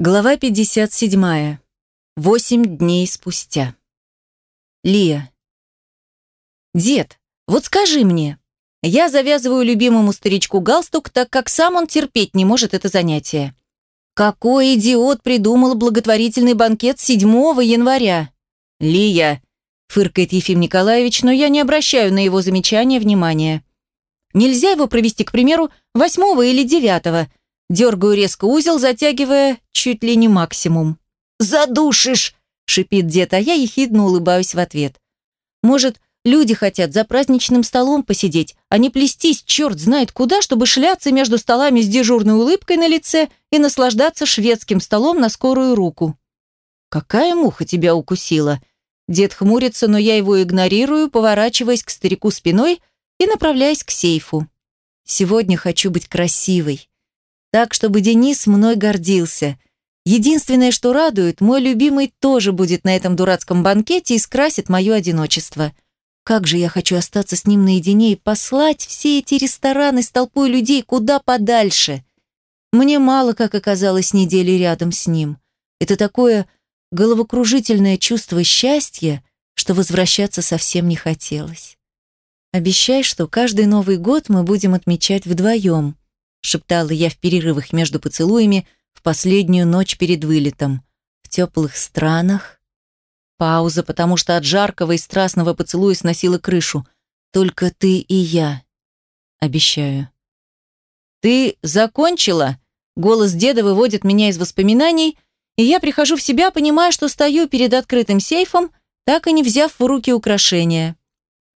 Глава 57. Восемь дней спустя. Лия. Дед, вот скажи мне. Я завязываю любимому старичку галстук, так как сам он терпеть не может это занятие. Какой идиот придумал благотворительный банкет 7 января? Лия, фыркает Ефим Николаевич, но я не обращаю на его замечания внимания. Нельзя его провести, к примеру, 8 или 9 Дергаю резко узел, затягивая чуть ли не максимум. «Задушишь!» – шипит дед, а я ехидно улыбаюсь в ответ. «Может, люди хотят за праздничным столом посидеть, а не плестись черт знает куда, чтобы шляться между столами с дежурной улыбкой на лице и наслаждаться шведским столом на скорую руку». «Какая муха тебя укусила?» Дед хмурится, но я его игнорирую, поворачиваясь к старику спиной и направляясь к сейфу. «Сегодня хочу быть красивой так, чтобы Денис мной гордился. Единственное, что радует, мой любимый тоже будет на этом дурацком банкете и скрасит мое одиночество. Как же я хочу остаться с ним наедине и послать все эти рестораны с толпой людей куда подальше. Мне мало, как оказалось, недели рядом с ним. Это такое головокружительное чувство счастья, что возвращаться совсем не хотелось. Обещай, что каждый Новый год мы будем отмечать вдвоем шептала я в перерывах между поцелуями в последнюю ночь перед вылетом. В теплых странах. Пауза, потому что от жаркого и страстного поцелуя сносила крышу. Только ты и я. Обещаю. Ты закончила? Голос деда выводит меня из воспоминаний, и я прихожу в себя, понимая, что стою перед открытым сейфом, так и не взяв в руки украшения.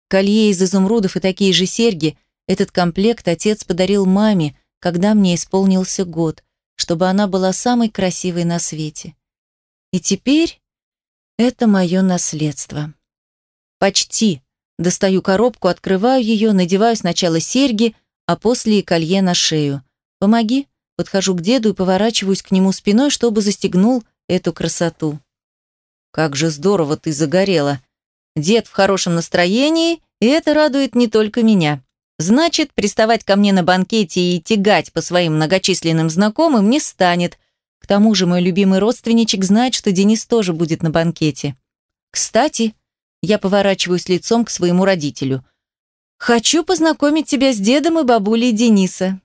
Колье из изумрудов и такие же серьги – этот комплект отец подарил маме, когда мне исполнился год, чтобы она была самой красивой на свете. И теперь это мое наследство. Почти. Достаю коробку, открываю ее, надеваю сначала серьги, а после и колье на шею. Помоги. Подхожу к деду и поворачиваюсь к нему спиной, чтобы застегнул эту красоту. Как же здорово ты загорела. Дед в хорошем настроении, и это радует не только меня. Значит, приставать ко мне на банкете и тягать по своим многочисленным знакомым не станет. К тому же мой любимый родственничек знает, что Денис тоже будет на банкете. Кстати, я поворачиваюсь лицом к своему родителю. «Хочу познакомить тебя с дедом и бабулей Дениса».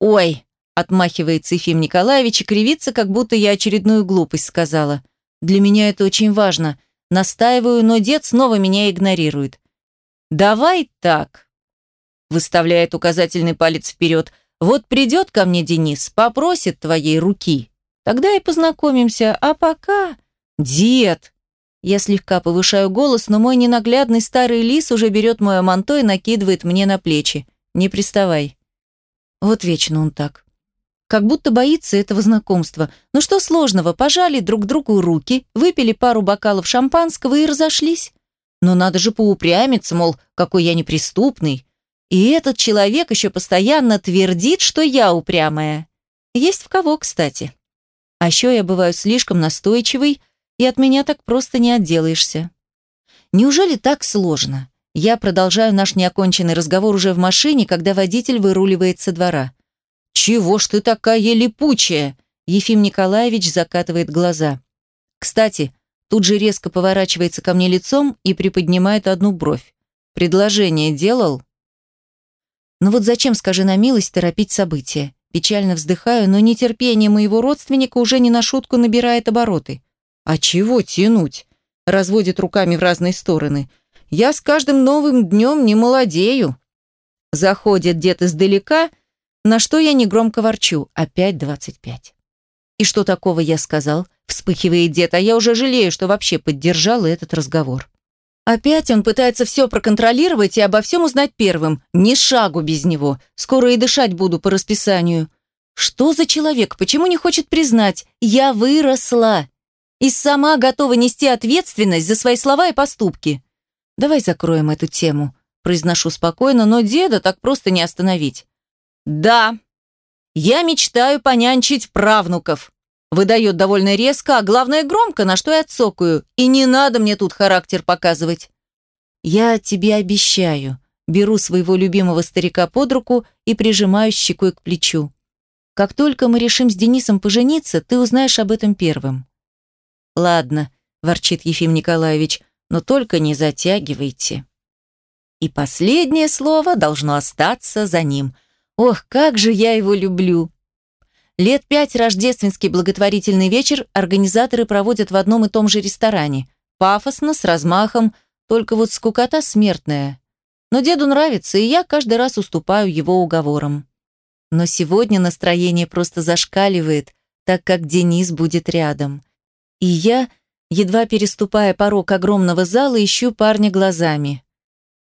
«Ой», — отмахивается Ефим Николаевич и кривится, как будто я очередную глупость сказала. «Для меня это очень важно. Настаиваю, но дед снова меня игнорирует». «Давай так», выставляет указательный палец вперед. «Вот придет ко мне Денис, попросит твоей руки. Тогда и познакомимся, а пока...» «Дед!» Я слегка повышаю голос, но мой ненаглядный старый лис уже берет мое манто и накидывает мне на плечи. «Не приставай». Вот вечно он так. Как будто боится этого знакомства. Ну что сложного, пожали друг другу руки, выпили пару бокалов шампанского и разошлись. Но надо же поупрямиться, мол, какой я неприступный. И этот человек еще постоянно твердит, что я упрямая. Есть в кого, кстати. А еще я бываю слишком настойчивой, и от меня так просто не отделаешься. Неужели так сложно? Я продолжаю наш неоконченный разговор уже в машине, когда водитель выруливает со двора. «Чего ж ты такая липучая?» Ефим Николаевич закатывает глаза. Кстати, тут же резко поворачивается ко мне лицом и приподнимает одну бровь. «Предложение делал?» Но вот зачем, скажи на милость, торопить события? Печально вздыхаю, но нетерпение моего родственника уже не на шутку набирает обороты. А чего тянуть? Разводит руками в разные стороны. Я с каждым новым днем не молодею. Заходит дед издалека, на что я негромко ворчу. Опять двадцать пять. И что такого я сказал? Вспыхивает дед, а я уже жалею, что вообще поддержала этот разговор. Опять он пытается все проконтролировать и обо всем узнать первым. Ни шагу без него. Скоро и дышать буду по расписанию. Что за человек? Почему не хочет признать? Я выросла. И сама готова нести ответственность за свои слова и поступки. Давай закроем эту тему. Произношу спокойно, но деда так просто не остановить. Да, я мечтаю понянчить правнуков. Выдает довольно резко, а главное громко, на что я отсокаю. И не надо мне тут характер показывать. Я тебе обещаю. Беру своего любимого старика под руку и прижимаю щекой к плечу. Как только мы решим с Денисом пожениться, ты узнаешь об этом первым». «Ладно», – ворчит Ефим Николаевич, – «но только не затягивайте». И последнее слово должно остаться за ним. Ох, как же я его люблю! Лет пять рождественский благотворительный вечер организаторы проводят в одном и том же ресторане. Пафосно, с размахом, только вот скукота смертная. Но деду нравится, и я каждый раз уступаю его уговорам. Но сегодня настроение просто зашкаливает, так как Денис будет рядом. И я, едва переступая порог огромного зала, ищу парня глазами.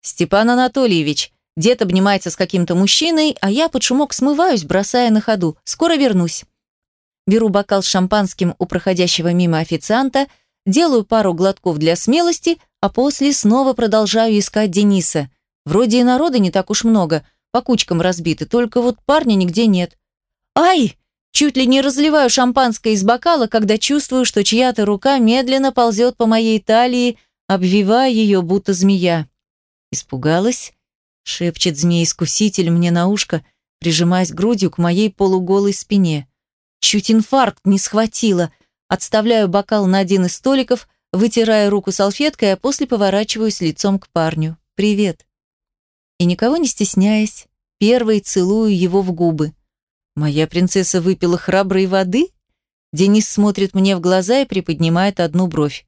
«Степан Анатольевич», Дед обнимается с каким-то мужчиной, а я под шумок смываюсь, бросая на ходу. Скоро вернусь. Беру бокал с шампанским у проходящего мимо официанта, делаю пару глотков для смелости, а после снова продолжаю искать Дениса. Вроде и народа не так уж много, по кучкам разбиты, только вот парня нигде нет. Ай! Чуть ли не разливаю шампанское из бокала, когда чувствую, что чья-то рука медленно ползет по моей талии, обвивая ее, будто змея. Испугалась? Шепчет змей-искуситель мне на ушко, прижимаясь грудью к моей полуголой спине. Чуть инфаркт не схватило. Отставляю бокал на один из столиков, вытирая руку салфеткой, а после поворачиваюсь лицом к парню. «Привет». И никого не стесняясь, первой целую его в губы. «Моя принцесса выпила храброй воды?» Денис смотрит мне в глаза и приподнимает одну бровь.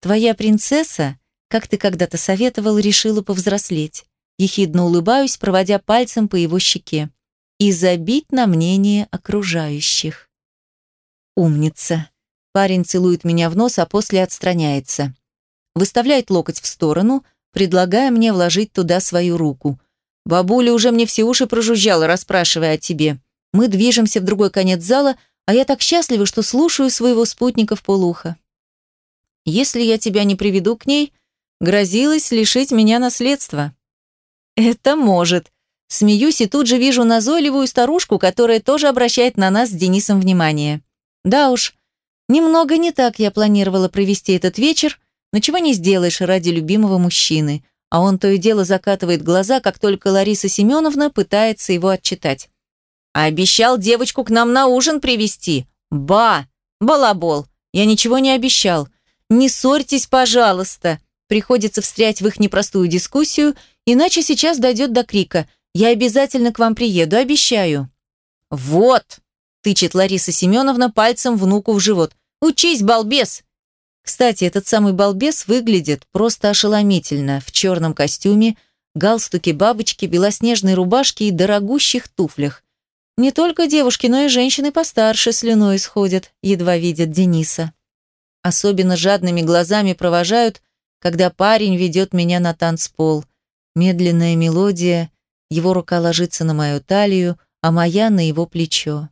«Твоя принцесса, как ты когда-то советовал, решила повзрослеть. Ехидно улыбаюсь, проводя пальцем по его щеке. И забить на мнение окружающих. Умница. Парень целует меня в нос, а после отстраняется. Выставляет локоть в сторону, предлагая мне вложить туда свою руку. Бабуля уже мне все уши прожужжала, расспрашивая о тебе. Мы движемся в другой конец зала, а я так счастлива, что слушаю своего спутника в полухо. Если я тебя не приведу к ней, грозилась лишить меня наследства. Это может. Смеюсь и тут же вижу назойливую старушку, которая тоже обращает на нас с Денисом внимание. Да уж, немного не так я планировала провести этот вечер, но чего не сделаешь ради любимого мужчины. А он то и дело закатывает глаза, как только Лариса Семеновна пытается его отчитать. «Обещал девочку к нам на ужин привести. Ба! Балабол! Я ничего не обещал. Не ссорьтесь, пожалуйста!» Приходится встрять в их непростую дискуссию – Иначе сейчас дойдет до крика. Я обязательно к вам приеду, обещаю». «Вот!» – тычет Лариса Семеновна пальцем внуку в живот. «Учись, балбес!» Кстати, этот самый балбес выглядит просто ошеломительно в черном костюме, галстуке бабочки, белоснежной рубашке и дорогущих туфлях. Не только девушки, но и женщины постарше слюной исходят, едва видят Дениса. Особенно жадными глазами провожают, когда парень ведет меня на танцпол. Медленная мелодия, его рука ложится на мою талию, а моя на его плечо.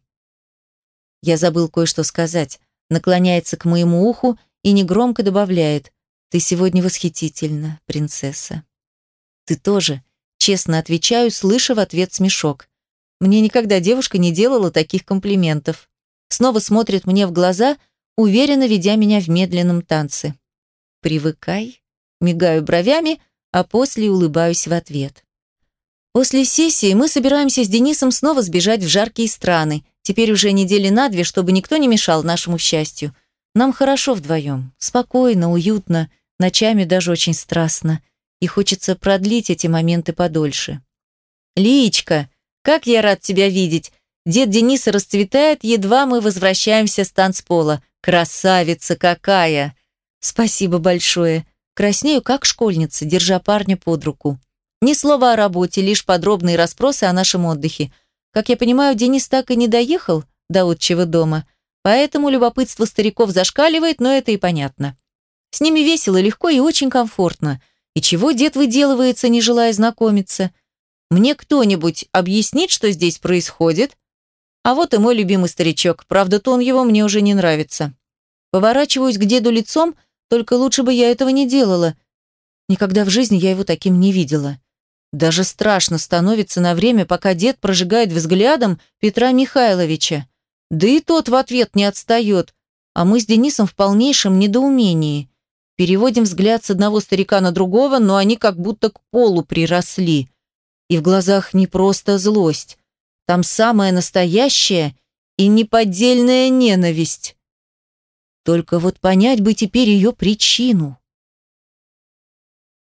Я забыл кое-что сказать. Наклоняется к моему уху и негромко добавляет «Ты сегодня восхитительна, принцесса». «Ты тоже», честно отвечаю, слыша в ответ смешок. Мне никогда девушка не делала таких комплиментов. Снова смотрит мне в глаза, уверенно ведя меня в медленном танце. «Привыкай», мигаю бровями, а после улыбаюсь в ответ. После сессии мы собираемся с Денисом снова сбежать в жаркие страны, теперь уже недели на две, чтобы никто не мешал нашему счастью. Нам хорошо вдвоем, спокойно, уютно, ночами даже очень страстно, и хочется продлить эти моменты подольше. «Лиечка, как я рад тебя видеть!» Дед Дениса расцветает, едва мы возвращаемся с танцпола. Красавица какая! Спасибо большое. Краснею, как школьница, держа парня под руку. Ни слова о работе, лишь подробные расспросы о нашем отдыхе. Как я понимаю, Денис так и не доехал до отчего дома, поэтому любопытство стариков зашкаливает, но это и понятно. С ними весело, легко и очень комфортно. И чего дед выделывается, не желая знакомиться? Мне кто-нибудь объяснит, что здесь происходит? А вот и мой любимый старичок, правда, тон его мне уже не нравится. Поворачиваюсь к деду лицом, только лучше бы я этого не делала. Никогда в жизни я его таким не видела. Даже страшно становится на время, пока дед прожигает взглядом Петра Михайловича. Да и тот в ответ не отстает, а мы с Денисом в полнейшем недоумении. Переводим взгляд с одного старика на другого, но они как будто к полу приросли. И в глазах не просто злость. Там самое настоящее и неподдельная ненависть. Только вот понять бы теперь ее причину.